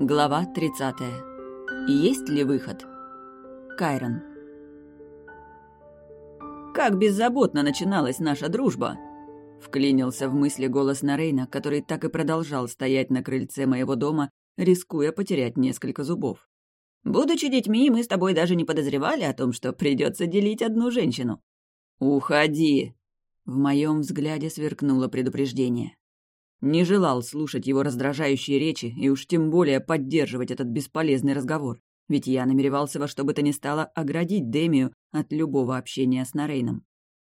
Глава 30. Есть ли выход? Кайрон. Как беззаботно начиналась наша дружба! Вклинился в мысли голос Нарейна, который так и продолжал стоять на крыльце моего дома, рискуя потерять несколько зубов. Будучи детьми, мы с тобой даже не подозревали о том, что придется делить одну женщину. «Уходи!» В моем взгляде сверкнуло предупреждение. Не желал слушать его раздражающие речи и уж тем более поддерживать этот бесполезный разговор, ведь я намеревался во что бы то ни стало оградить Демию от любого общения с Нарейном.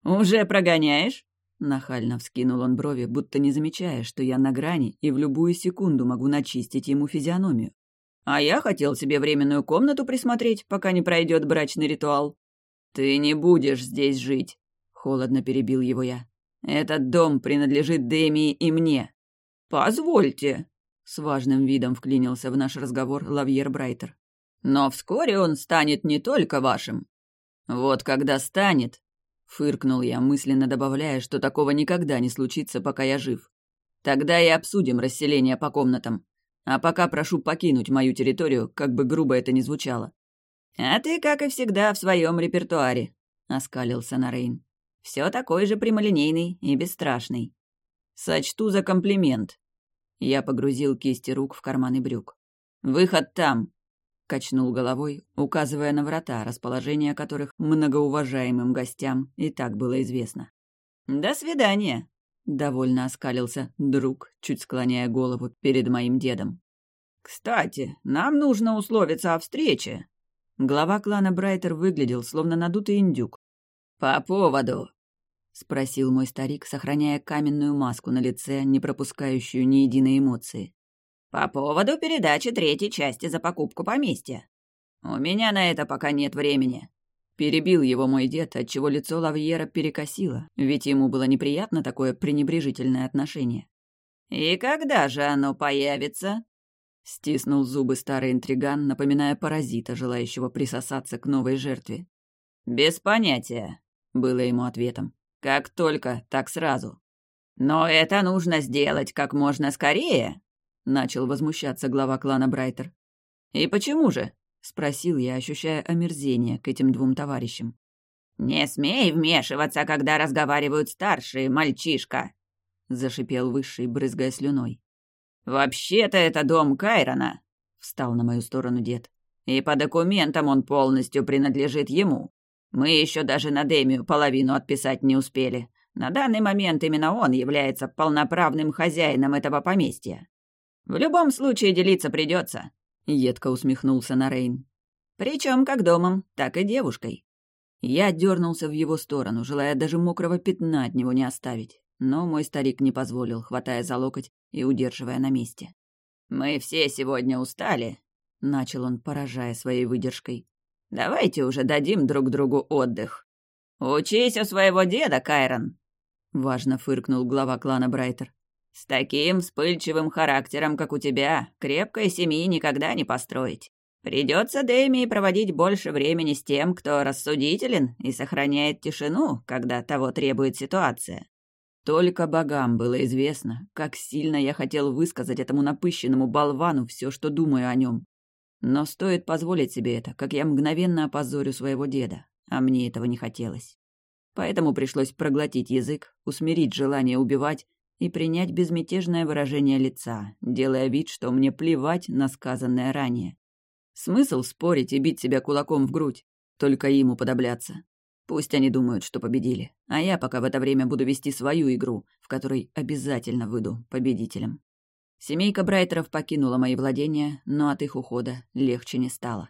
«Уже прогоняешь?» Нахально вскинул он брови, будто не замечая, что я на грани и в любую секунду могу начистить ему физиономию. А я хотел себе временную комнату присмотреть, пока не пройдет брачный ритуал. Ты не будешь здесь жить, холодно перебил его я. Этот дом принадлежит Демии и мне. Позвольте, с важным видом вклинился в наш разговор Лавьер Брайтер. Но вскоре он станет не только вашим. Вот когда станет, фыркнул я, мысленно добавляя, что такого никогда не случится, пока я жив. Тогда и обсудим расселение по комнатам. А пока прошу покинуть мою территорию, как бы грубо это ни звучало». «А ты, как и всегда, в своем репертуаре», — оскалился Нарейн. «Все такой же прямолинейный и бесстрашный». «Сочту за комплимент». Я погрузил кисти рук в карманы брюк. «Выход там», — качнул головой, указывая на врата, расположение которых многоуважаемым гостям и так было известно. «До свидания», Довольно оскалился друг, чуть склоняя голову перед моим дедом. «Кстати, нам нужно условиться о встрече». Глава клана Брайтер выглядел, словно надутый индюк. «По поводу?» — спросил мой старик, сохраняя каменную маску на лице, не пропускающую ни единой эмоции. «По поводу передачи третьей части за покупку поместья. У меня на это пока нет времени. Перебил его мой дед, отчего лицо Лавьера перекосило, ведь ему было неприятно такое пренебрежительное отношение. «И когда же оно появится?» Стиснул зубы старый интриган, напоминая паразита, желающего присосаться к новой жертве. «Без понятия», — было ему ответом. «Как только, так сразу». «Но это нужно сделать как можно скорее», — начал возмущаться глава клана Брайтер. «И почему же?» — спросил я, ощущая омерзение к этим двум товарищам. «Не смей вмешиваться, когда разговаривают старшие, мальчишка!» — зашипел Высший, брызгая слюной. «Вообще-то это дом Кайрона!» — встал на мою сторону дед. «И по документам он полностью принадлежит ему. Мы еще даже на Демию половину отписать не успели. На данный момент именно он является полноправным хозяином этого поместья. В любом случае делиться придется. — едко усмехнулся Нарейн. «Причем как домом, так и девушкой». Я дернулся в его сторону, желая даже мокрого пятна от него не оставить, но мой старик не позволил, хватая за локоть и удерживая на месте. «Мы все сегодня устали», — начал он, поражая своей выдержкой. «Давайте уже дадим друг другу отдых». «Учись у своего деда, Кайрон», — важно фыркнул глава клана Брайтер. С таким вспыльчивым характером, как у тебя, крепкой семьи никогда не построить. Придется Дэми проводить больше времени с тем, кто рассудителен и сохраняет тишину, когда того требует ситуация. Только богам было известно, как сильно я хотел высказать этому напыщенному болвану все, что думаю о нем. Но стоит позволить себе это, как я мгновенно опозорю своего деда, а мне этого не хотелось. Поэтому пришлось проглотить язык, усмирить желание убивать и принять безмятежное выражение лица, делая вид, что мне плевать на сказанное ранее. Смысл спорить и бить себя кулаком в грудь, только им уподобляться. Пусть они думают, что победили, а я пока в это время буду вести свою игру, в которой обязательно выйду победителем. Семейка Брайтеров покинула мои владения, но от их ухода легче не стало.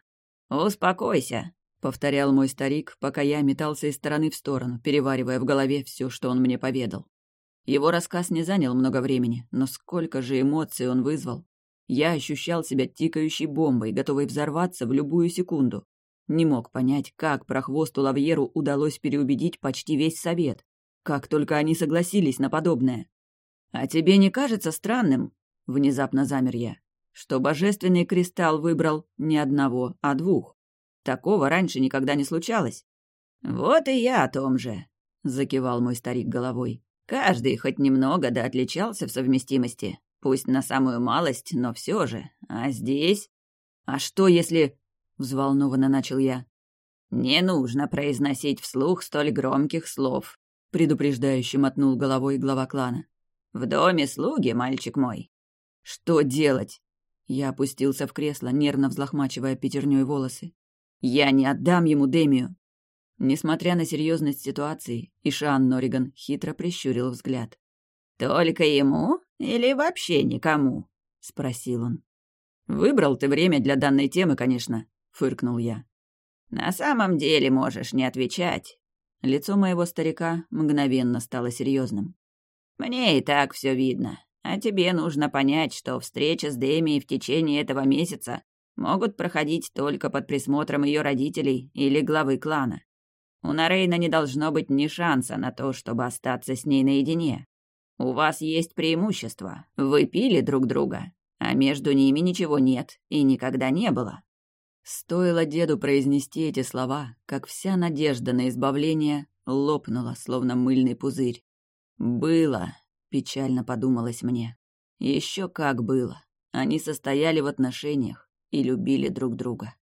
«Успокойся», — повторял мой старик, пока я метался из стороны в сторону, переваривая в голове все, что он мне поведал. Его рассказ не занял много времени, но сколько же эмоций он вызвал. Я ощущал себя тикающей бомбой, готовой взорваться в любую секунду. Не мог понять, как прохвосту Лавьеру удалось переубедить почти весь совет. Как только они согласились на подобное. «А тебе не кажется странным?» — внезапно замер я. «Что божественный кристалл выбрал не одного, а двух. Такого раньше никогда не случалось». «Вот и я о том же», — закивал мой старик головой. Каждый хоть немного да отличался в совместимости. Пусть на самую малость, но все же. А здесь... А что если... Взволнованно начал я. «Не нужно произносить вслух столь громких слов», — предупреждающе мотнул головой глава клана. «В доме слуги, мальчик мой». «Что делать?» Я опустился в кресло, нервно взлохмачивая пятерней волосы. «Я не отдам ему Демию!» Несмотря на серьезность ситуации, Ишан Нориган хитро прищурил взгляд. «Только ему или вообще никому?» — спросил он. «Выбрал ты время для данной темы, конечно», — фыркнул я. «На самом деле можешь не отвечать». Лицо моего старика мгновенно стало серьезным. «Мне и так все видно. А тебе нужно понять, что встреча с Деми в течение этого месяца могут проходить только под присмотром ее родителей или главы клана. У Нарейна не должно быть ни шанса на то, чтобы остаться с ней наедине. У вас есть преимущество. Вы пили друг друга, а между ними ничего нет и никогда не было. Стоило деду произнести эти слова, как вся надежда на избавление лопнула, словно мыльный пузырь. Было, Печально подумалось мне. Еще как было. Они состояли в отношениях и любили друг друга.